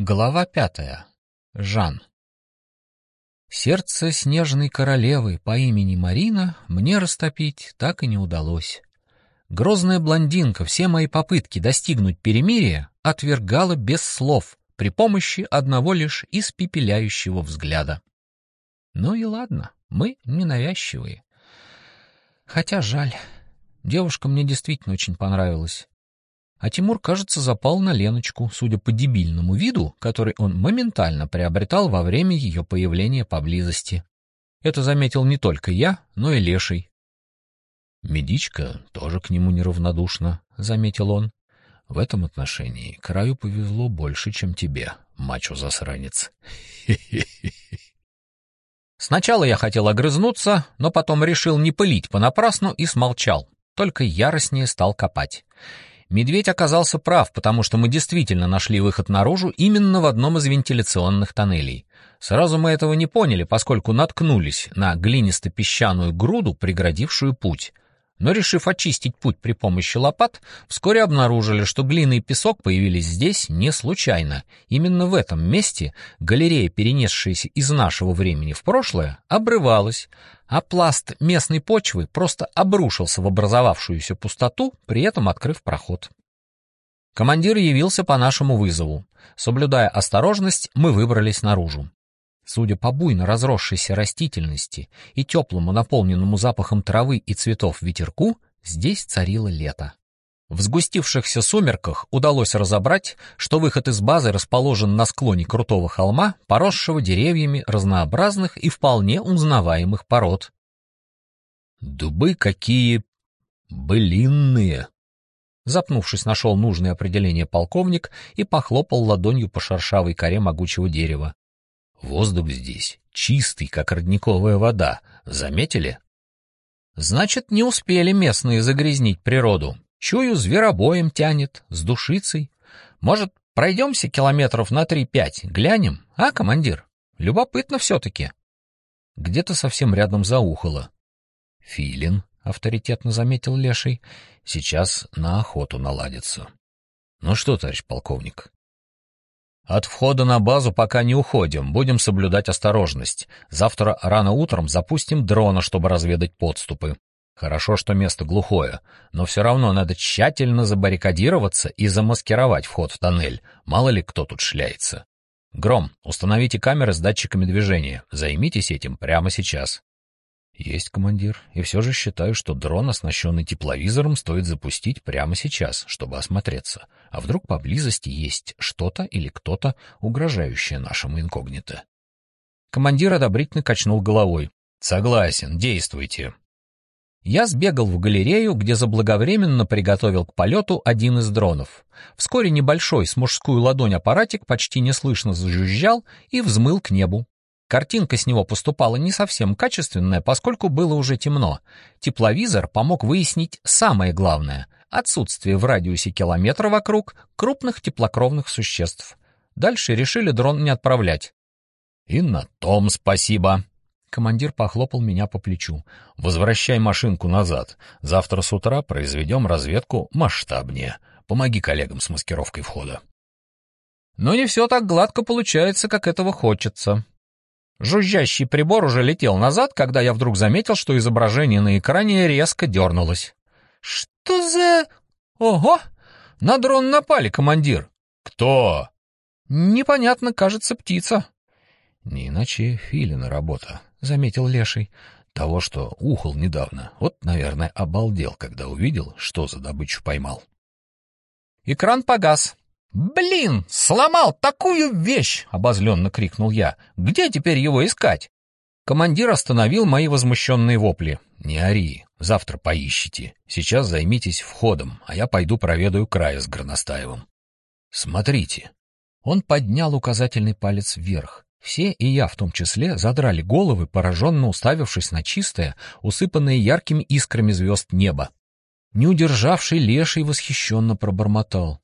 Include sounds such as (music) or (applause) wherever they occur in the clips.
Глава пятая. Жан. Сердце снежной королевы по имени Марина мне растопить так и не удалось. Грозная блондинка все мои попытки достигнуть перемирия отвергала без слов при помощи одного лишь испепеляющего взгляда. Ну и ладно, мы ненавязчивые. Хотя жаль, девушка мне действительно очень понравилась. А Тимур, кажется, запал на Леночку, судя по дебильному виду, который он моментально приобретал во время ее появления поблизости. Это заметил не только я, но и Леший. «Медичка тоже к нему неравнодушна», — заметил он. «В этом отношении краю повезло больше, чем тебе, мачо-засранец». (laughs) Сначала я хотел огрызнуться, но потом решил не пылить понапрасну и смолчал, только яростнее стал копать. Медведь оказался прав, потому что мы действительно нашли выход наружу именно в одном из вентиляционных тоннелей. Сразу мы этого не поняли, поскольку наткнулись на глинисто-песчаную груду, преградившую путь. Но, решив очистить путь при помощи лопат, вскоре обнаружили, что глина и песок появились здесь не случайно. Именно в этом месте галерея, перенесшаяся из нашего времени в прошлое, обрывалась, а пласт местной почвы просто обрушился в образовавшуюся пустоту, при этом открыв проход. Командир явился по нашему вызову. Соблюдая осторожность, мы выбрались наружу. Судя по буйно разросшейся растительности и теплому, наполненному запахом травы и цветов ветерку, здесь царило лето. В сгустившихся сумерках удалось разобрать, что выход из базы расположен на склоне крутого холма, поросшего деревьями разнообразных и вполне узнаваемых пород. «Дубы какие былинные!» Запнувшись, нашел нужное определение полковник и похлопал ладонью по шершавой коре могучего дерева. Воздух здесь чистый, как родниковая вода. Заметили? Значит, не успели местные загрязнить природу. Чую, зверобоем тянет, с душицей. Может, пройдемся километров на три-пять, глянем, а, командир? Любопытно все-таки. Где-то совсем рядом заухало. Филин, авторитетно заметил Леший, сейчас на охоту наладится. Ну что, товарищ полковник, от входа на базу пока не уходим, будем соблюдать осторожность. Завтра рано утром запустим дрона, чтобы разведать подступы. Хорошо, что место глухое, но все равно надо тщательно забаррикадироваться и замаскировать вход в тоннель. Мало ли кто тут шляется. Гром, установите камеры с датчиками движения. Займитесь этим прямо сейчас. Есть, командир. И все же считаю, что дрон, оснащенный тепловизором, стоит запустить прямо сейчас, чтобы осмотреться. А вдруг поблизости есть что-то или кто-то, угрожающее нашему инкогнито? Командир одобрительно качнул головой. Согласен, действуйте. Я сбегал в галерею, где заблаговременно приготовил к полету один из дронов. Вскоре небольшой с мужскую ладонь аппаратик почти неслышно зажужжал и взмыл к небу. Картинка с него поступала не совсем качественная, поскольку было уже темно. Тепловизор помог выяснить самое главное — отсутствие в радиусе километра вокруг крупных теплокровных существ. Дальше решили дрон не отправлять. «И на том спасибо!» Командир похлопал меня по плечу. «Возвращай машинку назад. Завтра с утра произведем разведку масштабнее. Помоги коллегам с маскировкой входа». Но не все так гладко получается, как этого хочется. Жужжащий прибор уже летел назад, когда я вдруг заметил, что изображение на экране резко дернулось. «Что за... Ого! На дрон напали, командир!» «Кто?» «Непонятно, кажется, птица». «Не иначе филина работа», — заметил Леший. «Того, что ухал недавно. Вот, наверное, обалдел, когда увидел, что за добычу поймал». Экран погас. «Блин, сломал такую вещь!» — обозленно крикнул я. «Где теперь его искать?» Командир остановил мои возмущенные вопли. «Не ори, завтра поищите. Сейчас займитесь входом, а я пойду проведаю края с Горностаевым. Смотрите». Он поднял указательный палец вверх. Все, и я в том числе, задрали головы, пораженно уставившись на чистое, усыпанное яркими искрами звезд небо. Не удержавший леший восхищенно пробормотал.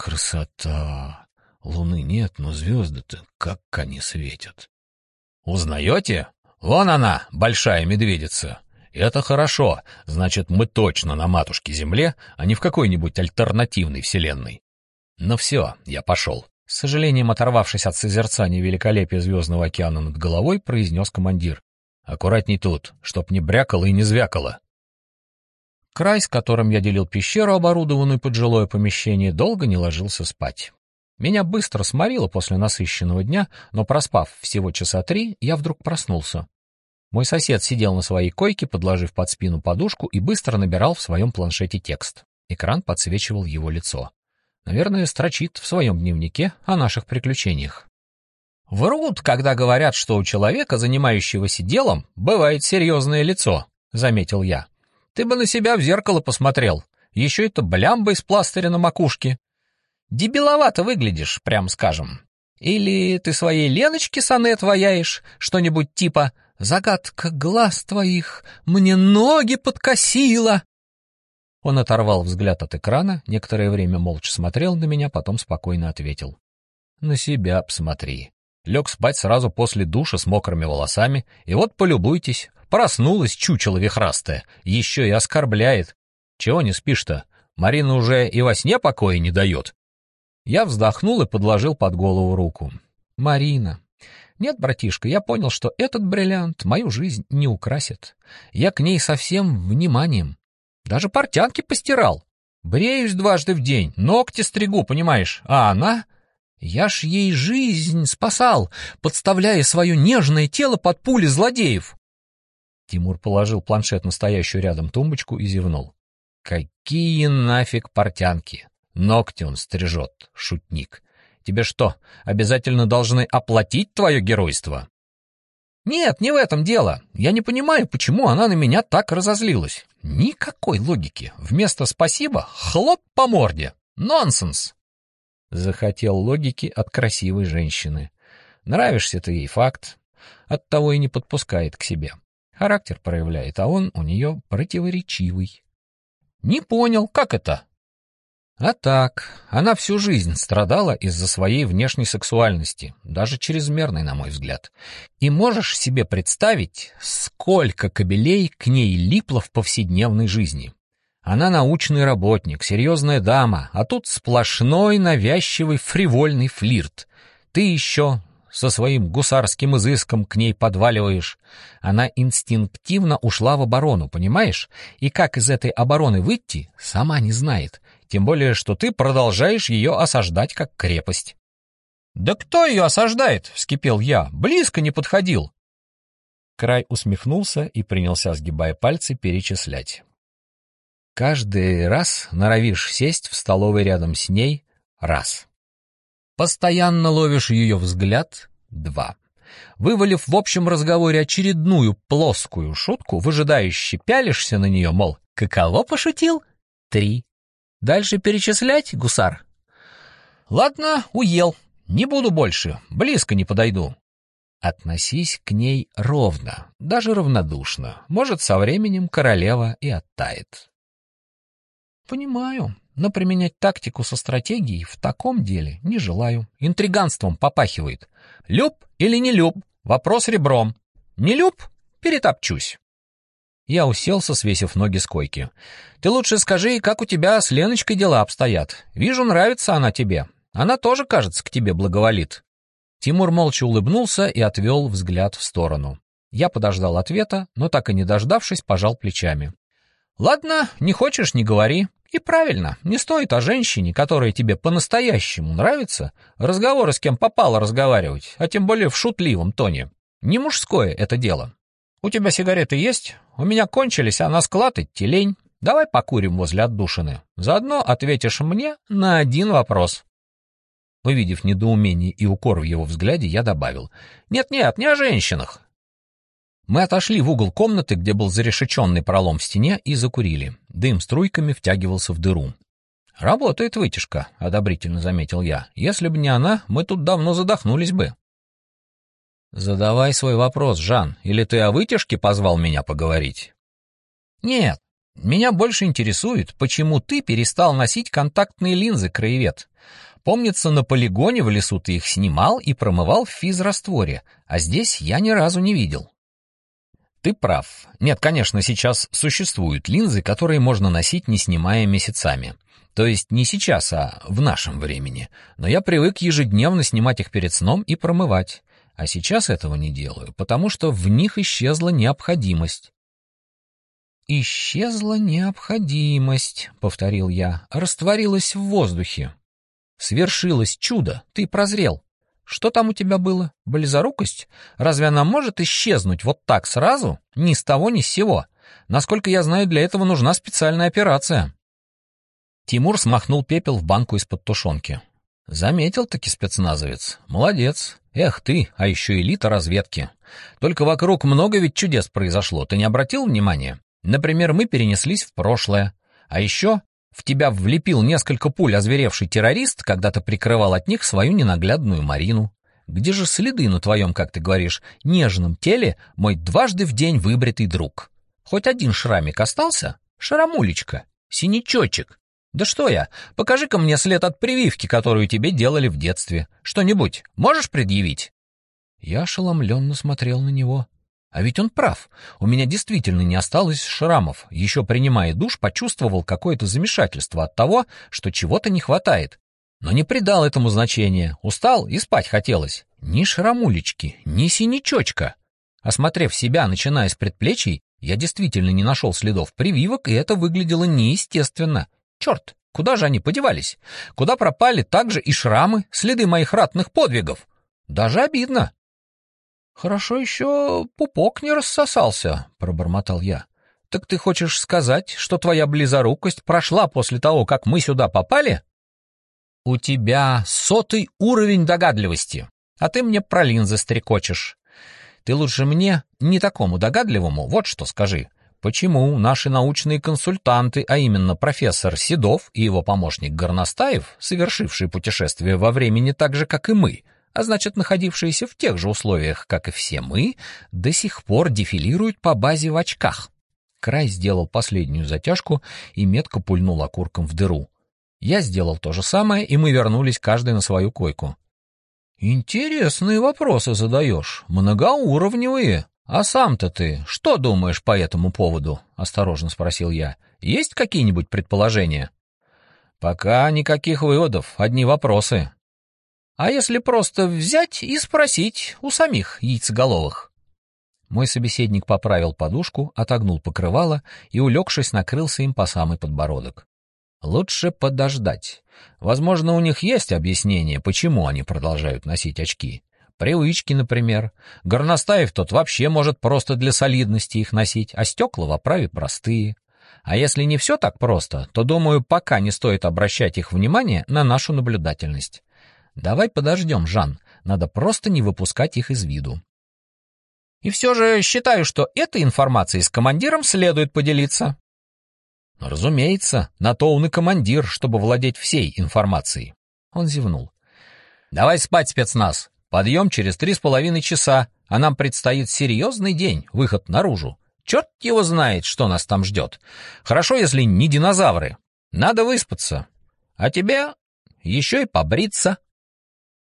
Красота! Луны нет, но звезды-то как они светят. Узнаете? Вон она, большая медведица. Это хорошо, значит, мы точно на матушке Земле, а не в какой-нибудь альтернативной вселенной. Ну все, я пошел. С сожалением оторвавшись от созерцания великолепия звездного океана над головой, произнес командир. «Аккуратней тут, чтоб не брякало и не звякало». Край, с которым я делил пещеру, оборудованную под жилое помещение, долго не ложился спать. Меня быстро сморило после насыщенного дня, но проспав всего часа три, я вдруг проснулся. Мой сосед сидел на своей койке, подложив под спину подушку и быстро набирал в своем планшете текст. Экран подсвечивал его лицо. Наверное, строчит в своем дневнике о наших приключениях. «Врут, когда говорят, что у человека, занимающегося делом, бывает серьезное лицо», — заметил я. «Ты бы на себя в зеркало посмотрел. Еще это блямба из пластыря на макушке. Дебиловато выглядишь, прям скажем. Или ты своей Леночке сонет ваяешь, что-нибудь типа «Загадка глаз твоих мне ноги подкосила». Он оторвал взгляд от экрана, некоторое время молча смотрел на меня, потом спокойно ответил. «На себя посмотри. Лег спать сразу после душа с мокрыми волосами, и вот полюбуйтесь, проснулась чучело вихрастая, еще и оскорбляет. Чего не спишь-то? Марина уже и во сне покоя не дает». Я вздохнул и подложил под голову руку. «Марина, нет, братишка, я понял, что этот бриллиант мою жизнь не украсит. Я к ней со всем вниманием. Даже портянки постирал. Бреюсь дважды в день, ногти стригу, понимаешь? А она... Я ж ей жизнь спасал, подставляя свое нежное тело под пули злодеев. Тимур положил планшет на стоящую рядом тумбочку и зевнул. Какие нафиг портянки? Ногти он стрижет, шутник. Тебе что, обязательно должны оплатить твое геройство? Нет, не в этом дело. Я не понимаю, почему она на меня так разозлилась. Никакой логики. Вместо «спасибо» — хлоп по морде. Нонсенс. Захотел логики от красивой женщины. Нравишься ты ей факт. Оттого и не подпускает к себе. Характер проявляет, а он у нее противоречивый. Не понял, как это? А так, она всю жизнь страдала из-за своей внешней сексуальности, даже чрезмерной, на мой взгляд. И можешь себе представить, сколько кобелей к ней липло в повседневной жизни. Она научный работник, серьезная дама, а тут сплошной навязчивый фривольный флирт. Ты еще со своим гусарским изыском к ней подваливаешь. Она инстинктивно ушла в оборону, понимаешь? И как из этой обороны выйти, сама не знает. Тем более, что ты продолжаешь ее осаждать как крепость. «Да кто ее осаждает?» — вскипел я. «Близко не подходил». Край усмехнулся и принялся, сгибая пальцы, перечислять. Каждый раз норовишь сесть в столовой рядом с ней — раз. Постоянно ловишь ее взгляд — два. Вывалив в общем разговоре очередную плоскую шутку, выжидающе пялишься на нее, мол, каково пошутил? Три. Дальше перечислять, гусар? Ладно, уел. Не буду больше, близко не подойду. Относись к ней ровно, даже равнодушно. Может, со временем королева и оттает. Понимаю, но применять тактику со стратегией в таком деле не желаю. Интриганством попахивает. Люб или не люб? Вопрос ребром. Не люб? Перетопчусь. Я уселся, свесив ноги с койки. «Ты лучше скажи, как у тебя с Леночкой дела обстоят. Вижу, нравится она тебе. Она тоже, кажется, к тебе благоволит». Тимур молча улыбнулся и отвел взгляд в сторону. Я подождал ответа, но так и не дождавшись, пожал плечами. «Ладно, не хочешь — не говори. И правильно, не стоит о женщине, которая тебе по-настоящему нравится, разговоры с кем попало разговаривать, а тем более в шутливом тоне. Не мужское это дело. «У тебя сигареты есть? У меня кончились, а на склад идти лень. Давай покурим возле отдушины. Заодно ответишь мне на один вопрос». Увидев недоумение и укор в его взгляде, я добавил. «Нет-нет, не о женщинах». Мы отошли в угол комнаты, где был зарешеченный пролом в стене, и закурили. Дым струйками втягивался в дыру. «Работает вытяжка», — одобрительно заметил я. «Если бы не она, мы тут давно задохнулись бы». Задавай свой вопрос, Жан, или ты о вытяжке позвал меня поговорить? Нет, меня больше интересует, почему ты перестал носить контактные линзы, краевед. Помнится, на полигоне в лесу ты их снимал и промывал в физрастворе, а здесь я ни разу не видел. Ты прав. Нет, конечно, сейчас существуют линзы, которые можно носить, не снимая месяцами. То есть не сейчас, а в нашем времени. Но я привык ежедневно снимать их перед сном и промывать. А сейчас этого не делаю, потому что в них исчезла необходимость. «Исчезла необходимость», — повторил я, — «растворилась в воздухе. Свершилось чудо, ты прозрел. Что там у тебя было? Близорукость? Разве она может исчезнуть вот так сразу? Ни с того, ни с сего. Насколько я знаю, для этого нужна специальная операция. Тимур смахнул пепел в банку из-под тушенки. Заметил-таки спецназовец. Молодец. Эх ты, а еще элита разведки. Только вокруг много ведь чудес произошло. Ты не обратил внимания? Например, мы перенеслись в прошлое. А еще в тебя влепил несколько пуль озверевший террорист, когда ты прикрывал от них свою ненаглядную Марину. Где же следы на твоем, как ты говоришь, нежном теле, мой дважды в день выбритый друг? Хоть один шрамик остался? Шарамулечка, синячочек. Да что я, покажи-ка мне след от прививки, которую тебе делали в детстве. Что-нибудь можешь предъявить? Я ошеломленно смотрел на него. А ведь он прав. У меня действительно не осталось шрамов. Еще принимая душ, почувствовал какое-то замешательство от того, что чего-то не хватает. Но не придал этому значения. Устал и спать хотелось. Ни шрамулечки, ни синячочка. Осмотрев себя, начиная с предплечий, я действительно не нашел следов прививок, и это выглядело неестественно. Черт, куда же они подевались? Куда пропали также и шрамы, следы моих ратных подвигов? Даже обидно. «Хорошо еще пупок не рассосался», — пробормотал я. «Так ты хочешь сказать, что твоя близорукость прошла после того, как мы сюда попали?» «У тебя сотый уровень догадливости, а ты мне про линзы стрекочешь. Ты лучше мне, не такому догадливому, вот что скажи. Почему наши научные консультанты, а именно профессор Седов и его помощник Горностаев, совершившие путешествие во времени так же, как и мы, а значит, находившиеся в тех же условиях, как и все мы, до сих пор дефилируют по базе в очках. Край сделал последнюю затяжку и метко пульнул окурком в дыру. Я сделал то же самое, и мы вернулись каждый на свою койку. «Интересные вопросы задаешь, многоуровневые. А сам-то ты что думаешь по этому поводу?» — осторожно спросил я. «Есть какие-нибудь предположения?» «Пока никаких выводов, одни вопросы. А если просто взять и спросить у самих яйцеголовых? Мой собеседник поправил подушку, отогнул покрывало и, улегшись, накрылся им по самый подбородок. Лучше подождать. Возможно, у них есть объяснение, почему они продолжают носить очки. Привычки, например. Горностаев тот вообще может просто для солидности их носить, а стекла в оправе простые. А если не все так просто, то, думаю, пока не стоит обращать их внимание на нашу наблюдательность. Давай подождем, Жан. Надо просто не выпускать их из виду. И все же считаю, что этой информацией с командиром следует поделиться. Разумеется, на то он и командир, чтобы владеть всей информацией. Он зевнул. Давай спать, спецназ. Подъем через три с половиной часа, а нам предстоит серьезный день, выход наружу. Черт его знает, что нас там ждет. Хорошо, если не динозавры. Надо выспаться. А тебе еще и побриться.